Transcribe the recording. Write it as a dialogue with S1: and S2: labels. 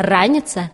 S1: раніца